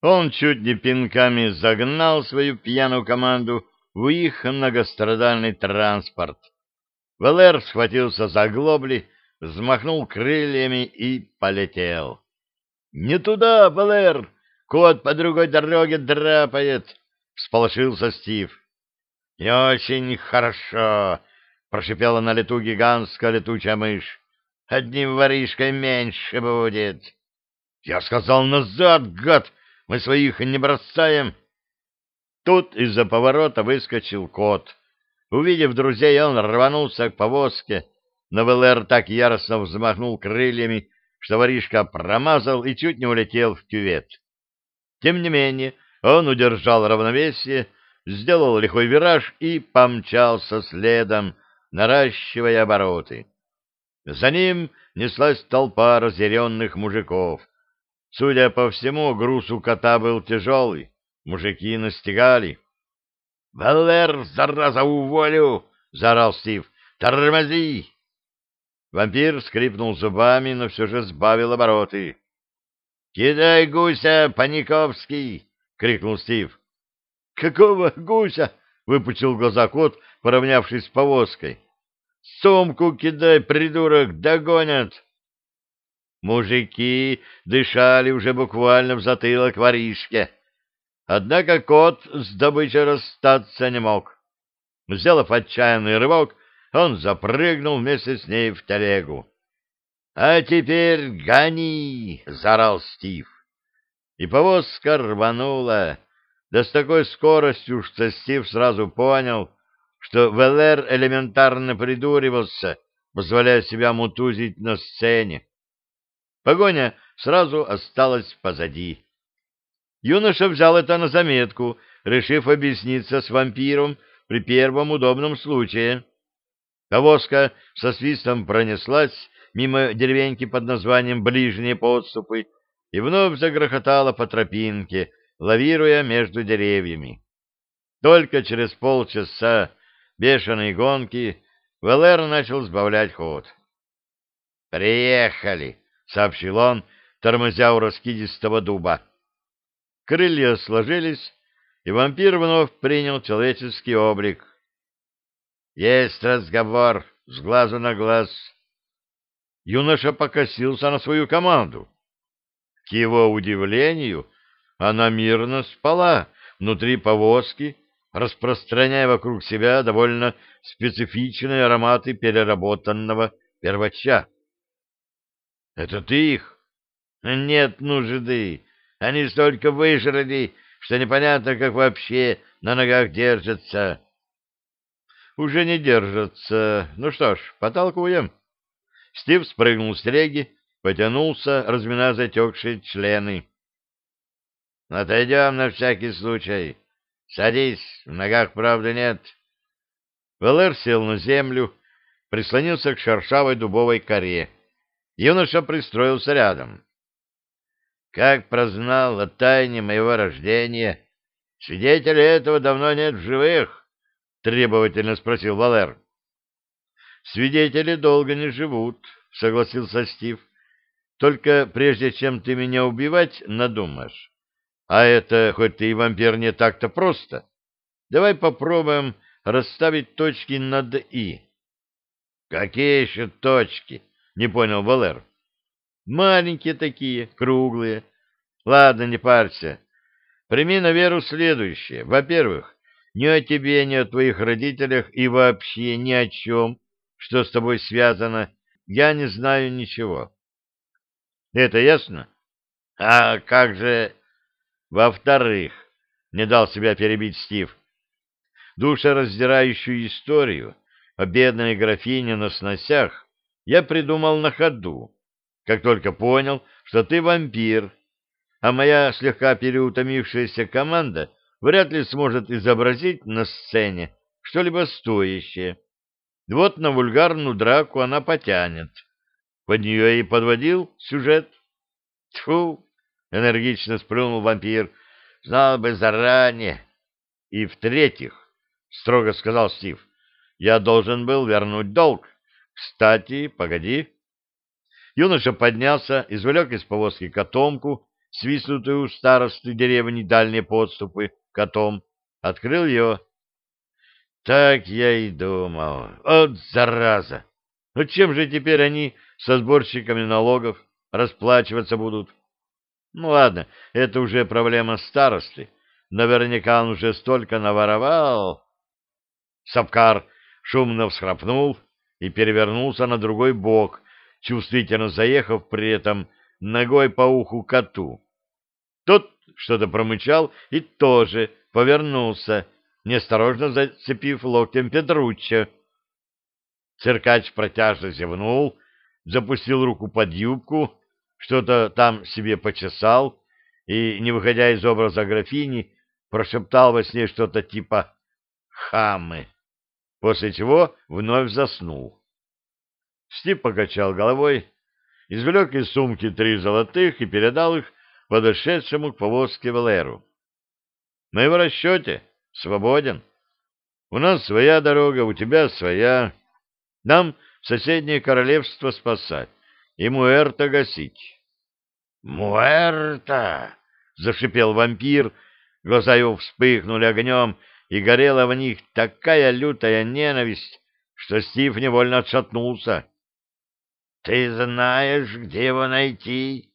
Он чуть не пинками загнал свою пьяную команду в их многострадальный транспорт. Валер схватился за глобли, взмахнул крыльями и полетел. — Не туда, Валер! Кот по другой дороге драпает! — всполошился Стив. — Не очень хорошо! — прошипела на лету гигантская летучая мышь. — Одним воришкой меньше будет. — Я сказал назад, гад! Мы своих не бросаем! Тут из-за поворота выскочил кот. Увидев друзей, он рванулся к повозке, но ВЛР так яростно взмахнул крыльями, что воришка промазал и чуть не улетел в кювет. Тем не менее, он удержал равновесие, сделал лихой вираж и помчался следом, наращивая обороты. За ним неслась толпа разъяренных мужиков. Судя по всему, груз у кота был тяжелый, мужики настигали. — Валер, зараза, уволю! — заорал Стив. — Тормози! Вампир скрипнул зубами, но все же сбавил обороты. — Кидай гуся, Паниковский! — крикнул Стив. — Какого гуся? — выпучил глаза кот, поравнявшись с повозкой. — Сумку кидай, придурок, догонят! Мужики дышали уже буквально в затылок воришке. Однако кот с добычей расстаться не мог. Сделав отчаянный рывок, он запрыгнул вместе с ней в телегу. — А теперь гони! — заорал Стив. И повозка рванула. Да с такой скоростью, что Стив сразу понял, что ВЛР элементарно придуривался, позволяя себя мутузить на сцене. Погоня сразу осталась позади. Юноша взял это на заметку, решив объясниться с вампиром при первом удобном случае. Повозка со свистом пронеслась мимо деревеньки под названием «Ближние подступы» и вновь загрохотала по тропинке, лавируя между деревьями. Только через полчаса бешеной гонки ВЛР начал сбавлять ход. «Приехали!» — сообщил он, тормозя у раскидистого дуба. Крылья сложились, и вампир вновь принял человеческий облик. «Есть разговор с глазу на глаз». Юноша покосился на свою команду. К его удивлению, она мирно спала внутри повозки, распространяя вокруг себя довольно специфичные ароматы переработанного первача. — Это ты их? — Нет нужды. Они столько выжрали, что непонятно, как вообще на ногах держатся. — Уже не держатся. Ну что ж, потолкуем. Стив спрыгнул с телеги, потянулся, разминая затекшие члены. — Отойдем на всякий случай. Садись, в ногах правды нет. Валер сел на землю, прислонился к шершавой дубовой коре. Юноша пристроился рядом. Как прознал о тайне моего рождения? Свидетелей этого давно нет в живых, — требовательно спросил Валер. Свидетели долго не живут, — согласился Стив. Только прежде чем ты меня убивать надумаешь. А это, хоть ты и вампир, не так-то просто. Давай попробуем расставить точки над «и». — Какие еще точки? Не понял Валер. Маленькие такие, круглые. Ладно, не парься. Прими на веру следующее. Во-первых, ни о тебе, ни о твоих родителях и вообще ни о чем, что с тобой связано, я не знаю ничего. Это ясно? А как же... Во-вторых, не дал себя перебить Стив, душераздирающую историю о бедной графине на сносях я придумал на ходу, как только понял, что ты вампир, а моя слегка переутомившаяся команда вряд ли сможет изобразить на сцене что-либо стоящее. Вот на вульгарную драку она потянет. Под нее и подводил сюжет. Тьфу! — энергично сплюнул вампир. — Знал бы заранее. И в-третьих, — строго сказал Стив, — я должен был вернуть долг. Кстати, погоди. Юноша поднялся, извлек из повозки котомку свистнутые у старосты деревни дальние подступы котом, открыл ее. Так я и думал. Вот зараза! Ну чем же теперь они со сборщиками налогов расплачиваться будут? Ну ладно, это уже проблема старосты. Наверняка он уже столько наворовал. Сапкар шумно всхрапнул и перевернулся на другой бок, чувствительно заехав при этом ногой по уху коту. Тот что-то промычал и тоже повернулся, неосторожно зацепив локтем Петручча. Циркач протяжно зевнул, запустил руку под юбку, что-то там себе почесал и, не выходя из образа графини, прошептал во сне что-то типа «хамы», после чего вновь заснул. Стив покачал головой, извлек из сумки три золотых и передал их подошедшему к повозке Валеру. На его расчете свободен. У нас своя дорога, у тебя своя. Нам соседнее королевство спасать и Муэрта гасить. «Муэрта!» — зашипел вампир, глаза его вспыхнули огнем, и горела в них такая лютая ненависть, что Стив невольно отшатнулся. «Ты знаешь, где его найти?»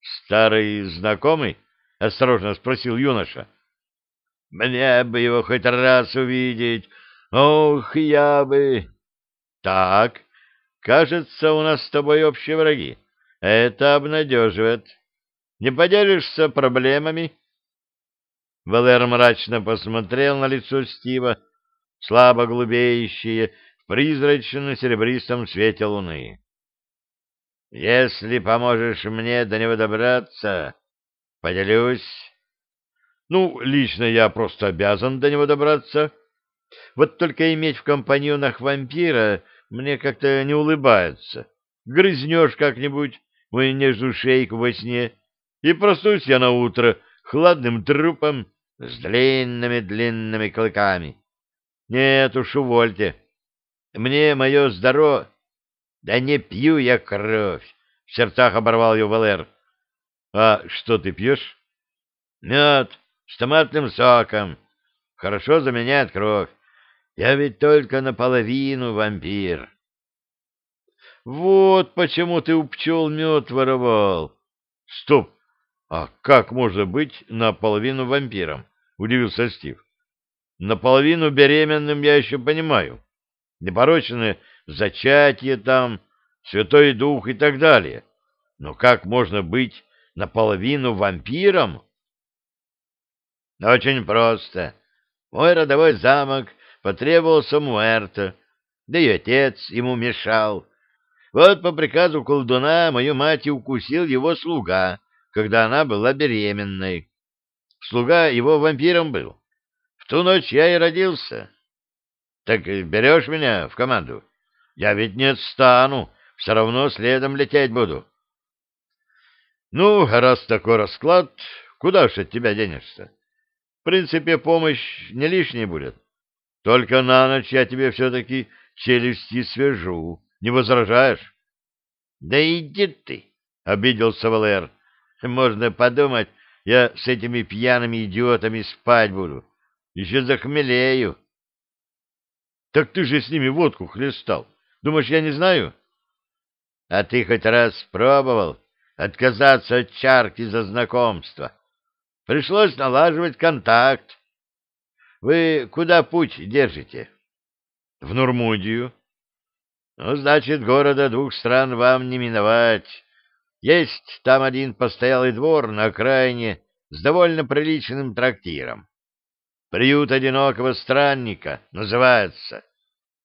«Старый знакомый?» — осторожно спросил юноша. «Мне бы его хоть раз увидеть. Ох, я бы...» «Так, кажется, у нас с тобой общие враги. Это обнадеживает. Не поделишься проблемами?» Валер мрачно посмотрел на лицо Стива, слабо голубеющее в призрачно-серебристом свете луны. Если поможешь мне до него добраться, поделюсь. Ну, лично я просто обязан до него добраться. Вот только иметь в компаньонах вампира мне как-то не улыбается. Грызнешь как-нибудь мою нежную шейку во сне, и проснусь я на утро хладным трупом с длинными-длинными клыками. Нет уж, увольте. Мне мое здоровье да не пью я кровь, в сердцах оборвал ее Валер. А что ты пьешь? Мед с томатным соком. Хорошо заменяет кровь. Я ведь только наполовину вампир. Вот почему ты у пчел мед воровал. Стоп! А как можно быть наполовину вампиром? Удивился Стив. Наполовину беременным я еще понимаю. Непорочное зачатие там, Святой Дух и так далее. Но как можно быть наполовину вампиром? Очень просто. Мой родовой замок потребовался Муэрто, да и отец ему мешал. Вот по приказу колдуна мою мать и укусил его слуга, когда она была беременной. Слуга его вампиром был. В ту ночь я и родился. Так берешь меня в команду? Я ведь не отстану, все равно следом лететь буду. Ну, раз такой расклад, куда ж от тебя денешься? В принципе, помощь не лишней будет. Только на ночь я тебе все-таки челюсти свяжу. Не возражаешь? Да иди ты, — обиделся Валер. Можно подумать, я с этими пьяными идиотами спать буду. Еще захмелею. Так ты же с ними водку хлестал. Думаешь, я не знаю? А ты хоть раз пробовал отказаться от чарки за знакомство? Пришлось налаживать контакт. Вы куда путь держите? В Нурмудию. Ну, значит, города двух стран вам не миновать. Есть там один постоялый двор на окраине с довольно приличным трактиром. Приют одинокого странника называется.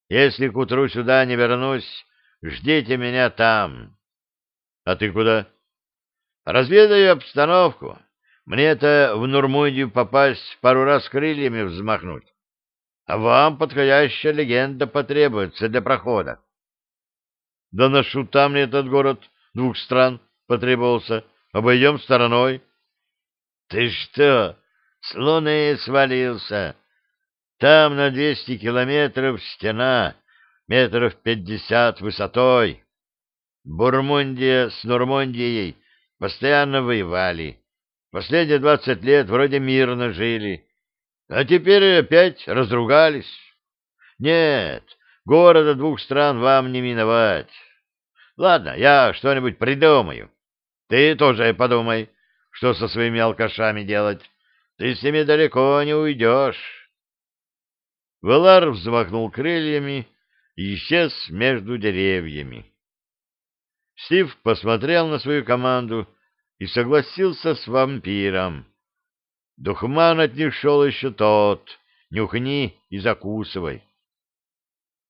Если к утру сюда не вернусь, ждите меня там. А ты куда? Разведаю обстановку. Мне-то в Нурмудию попасть пару раз крыльями взмахнуть. А вам подходящая легенда потребуется для прохода. Да на шута мне этот город двух стран потребовался. Обойдем стороной. Ты что, с луны свалился? Там на двести километров стена, метров пятьдесят высотой. Бурмундия с Нурмундией постоянно воевали. Последние двадцать лет вроде мирно жили, а теперь опять разругались. Нет, города двух стран вам не миновать. Ладно, я что-нибудь придумаю. Ты тоже подумай, что со своими алкашами делать. Ты с ними далеко не уйдешь. Велар взмахнул крыльями и исчез между деревьями. Стив посмотрел на свою команду и согласился с вампиром. Духман от них шел еще тот, нюхни и закусывай.